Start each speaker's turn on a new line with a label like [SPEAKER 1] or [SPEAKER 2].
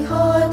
[SPEAKER 1] Holy